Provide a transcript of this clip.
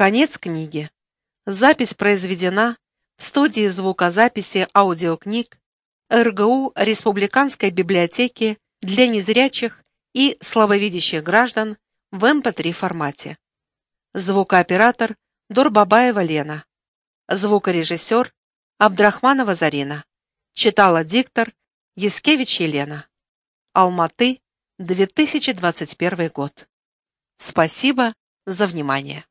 Конец книги. Запись произведена в студии звукозаписи аудиокниг РГУ Республиканской библиотеки для незрячих и слабовидящих граждан в эм МП3-формате. Звукооператор Дурбабаева Лена. Звукорежиссер Абдрахманова Зарина. Читала диктор Яскевич Елена. Алматы, 2021 год. Спасибо за внимание.